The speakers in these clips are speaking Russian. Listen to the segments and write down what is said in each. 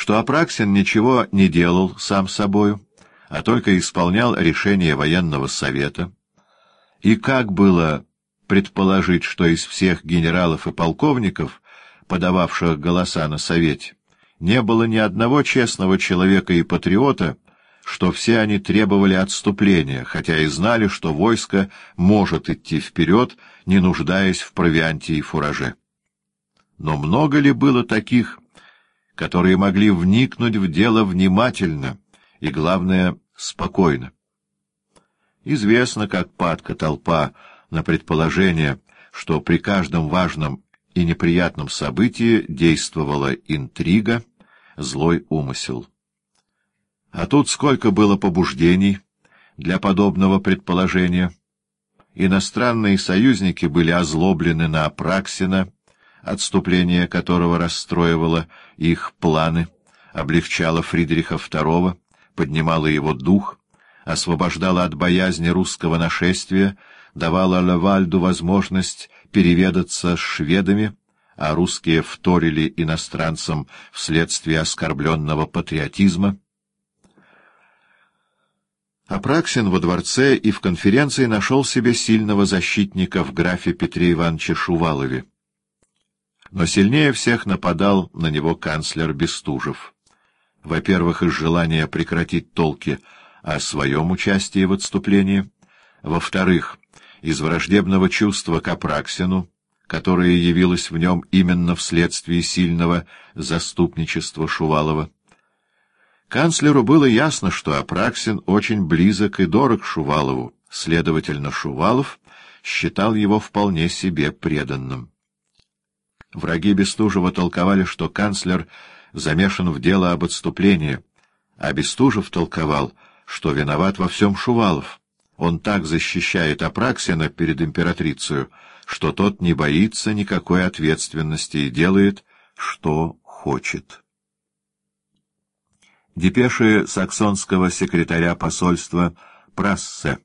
что Апраксин ничего не делал сам собою, а только исполнял решение военного совета, и как было предположить, что из всех генералов и полковников, подававших голоса на совете, не было ни одного честного человека и патриота, что все они требовали отступления, хотя и знали, что войско может идти вперед, не нуждаясь в провианте и фураже. Но много ли было таких, которые могли вникнуть в дело внимательно и, главное, спокойно? Известно, как падка толпа на предположение, что при каждом важном и неприятном событии действовала интрига, злой умысел. А тут сколько было побуждений для подобного предположения. Иностранные союзники были озлоблены на Апраксина, отступление которого расстроивало их планы, облегчало Фридриха II, поднимало его дух, освобождало от боязни русского нашествия, давало Левальду возможность переведаться с шведами, а русские вторили иностранцам вследствие оскорбленного патриотизма. Апраксин во дворце и в конференции нашел себе сильного защитника в графе Петре Ивановиче Шувалове. Но сильнее всех нападал на него канцлер Бестужев. Во-первых, из желания прекратить толки о своем участии в отступлении. Во-вторых, из враждебного чувства к Апраксину, которое явилось в нем именно вследствие сильного заступничества Шувалова. Канцлеру было ясно, что Апраксин очень близок и дорог Шувалову, следовательно, Шувалов считал его вполне себе преданным. Враги Бестужева толковали, что канцлер замешан в дело об отступлении, а Бестужев толковал, что виноват во всем Шувалов. Он так защищает Апраксина перед императрицей, что тот не боится никакой ответственности и делает, что хочет. Депеши саксонского секретаря посольства Прассе.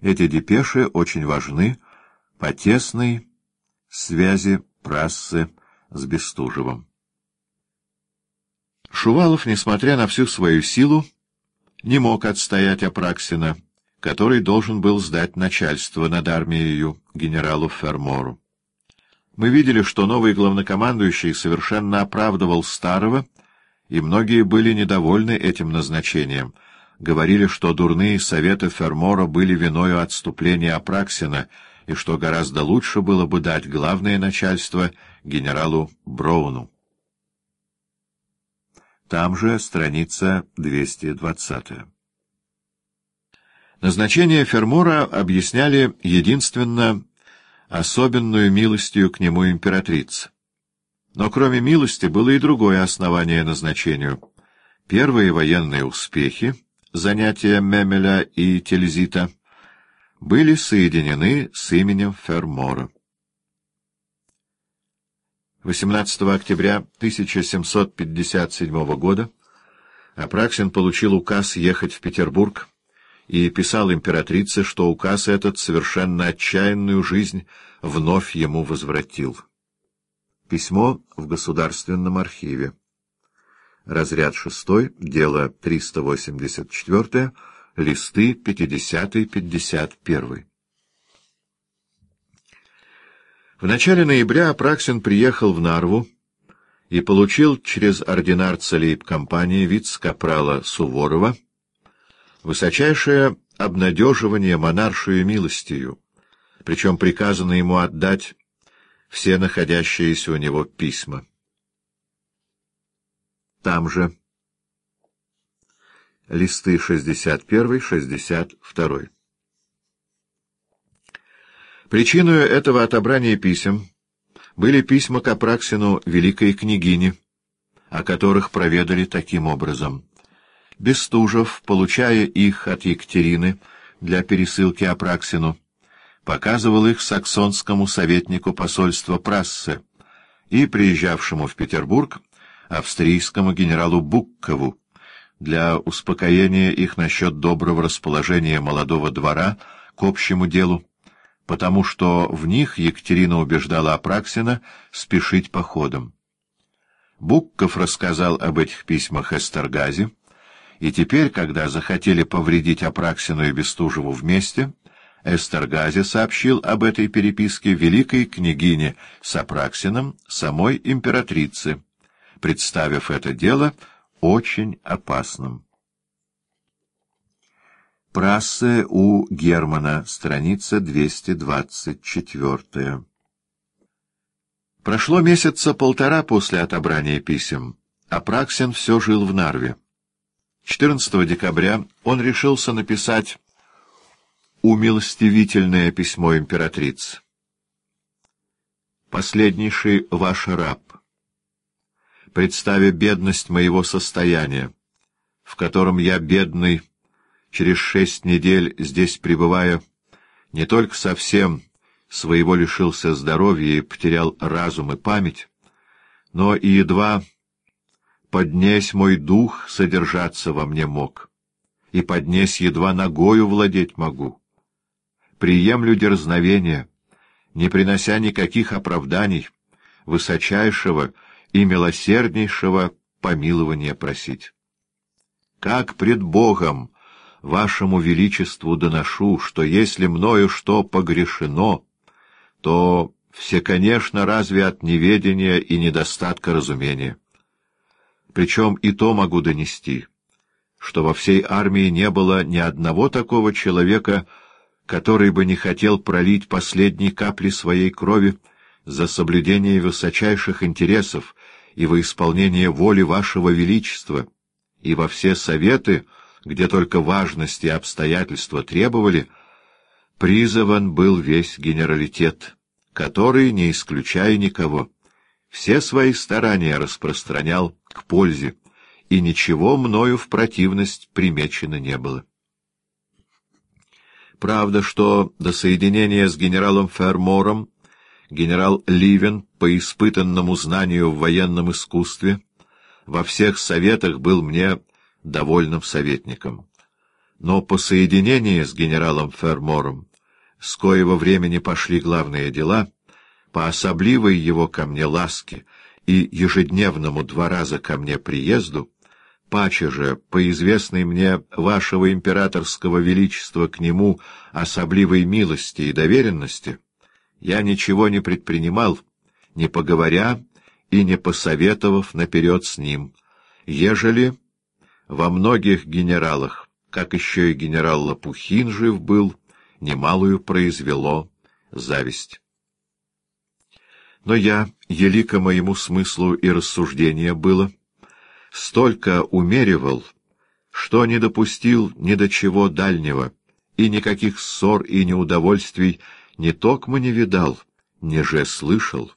Эти депеши очень важны по тесной связи Прассе с Бестужевым. Шувалов, несмотря на всю свою силу, не мог отстоять Апраксина, который должен был сдать начальство над армией генералу Фермору. Мы видели, что новый главнокомандующий совершенно оправдывал старого, и многие были недовольны этим назначением, говорили, что дурные советы Фермора были виною отступления Апраксина, и что гораздо лучше было бы дать главное начальство генералу Броуну. Там же страница 220. Назначение Фермора объясняли единственно особенную милостью к нему императрицы. Но кроме милости было и другое основание назначению. Первые военные успехи, занятия Мемеля и Тильзита, были соединены с именем Фермора. 18 октября 1757 года Апраксин получил указ ехать в Петербург и писал императрице, что указ этот совершенно отчаянную жизнь вновь ему возвратил. Письмо в Государственном архиве. Разряд 6, дело 384, листы 50-51. В начале ноября Апраксин приехал в Нарву и получил через ординарца лейб-компании вице-капрала Суворова высочайшее обнадеживание монаршую милостью, причем приказано ему отдать все находящиеся у него письма. Там же листы 61-62. Причиной этого отобрания писем были письма к Апраксину великой княгини, о которых проведали таким образом. Бестужев, получая их от Екатерины для пересылки Апраксину, показывал их саксонскому советнику посольства Прассе и приезжавшему в Петербург австрийскому генералу Буккову для успокоения их насчет доброго расположения молодого двора к общему делу, потому что в них Екатерина убеждала Апраксина спешить походом. Букков рассказал об этих письмах Эстергазе, и теперь, когда захотели повредить Апраксину и Бестужеву вместе, Эстергазе сообщил об этой переписке великой княгине с Апраксиным, самой императрице, представив это дело очень опасным. Прассе у Германа, страница 224. Прошло месяца полтора после отобрания писем. Апраксин все жил в Нарве. 14 декабря он решился написать умилостивительное письмо императрицы. «Последнейший ваш раб, представя бедность моего состояния, в котором я бедный, через шесть недель здесь пребывая, не только совсем своего лишился здоровья и потерял разум и память, но и едва поднесь мой дух содержаться во мне мог, и поднесь едва ногою владеть могу. Приемлю дерзновение, не принося никаких оправданий, высочайшего и милосерднейшего помилования просить. Как пред Богом вашему величеству доношу, что если мною что погрешено, то все, конечно, разве от неведения и недостатка разумения. Причем и то могу донести, что во всей армии не было ни одного такого человека, который бы не хотел пролить последние капли своей крови за соблюдение высочайших интересов и во исполнение воли вашего величества, и во все советы, где только важность и обстоятельства требовали — призован был весь генералитет, который, не исключая никого, все свои старания распространял к пользе, и ничего мною в противность примечено не было. Правда, что до соединения с генералом Фермором генерал Ливен по испытанному знанию в военном искусстве во всех советах был мне довольным советником. Но по соединении с генералом Фермором, с коего времени пошли главные дела, по особливой его ко мне ласке и ежедневному два раза ко мне приезду, паче же, по известной мне вашего императорского величества к нему особливой милости и доверенности, я ничего не предпринимал, не поговоря и не посоветовав наперед с ним, ежели во многих генералах как еще и генерал Лопухин жив был, немалую произвело зависть. Но я, елико моему смыслу и рассуждения было, столько умеривал, что не допустил ни до чего дальнего, и никаких ссор и неудовольствий не токмо не видал, не же слышал.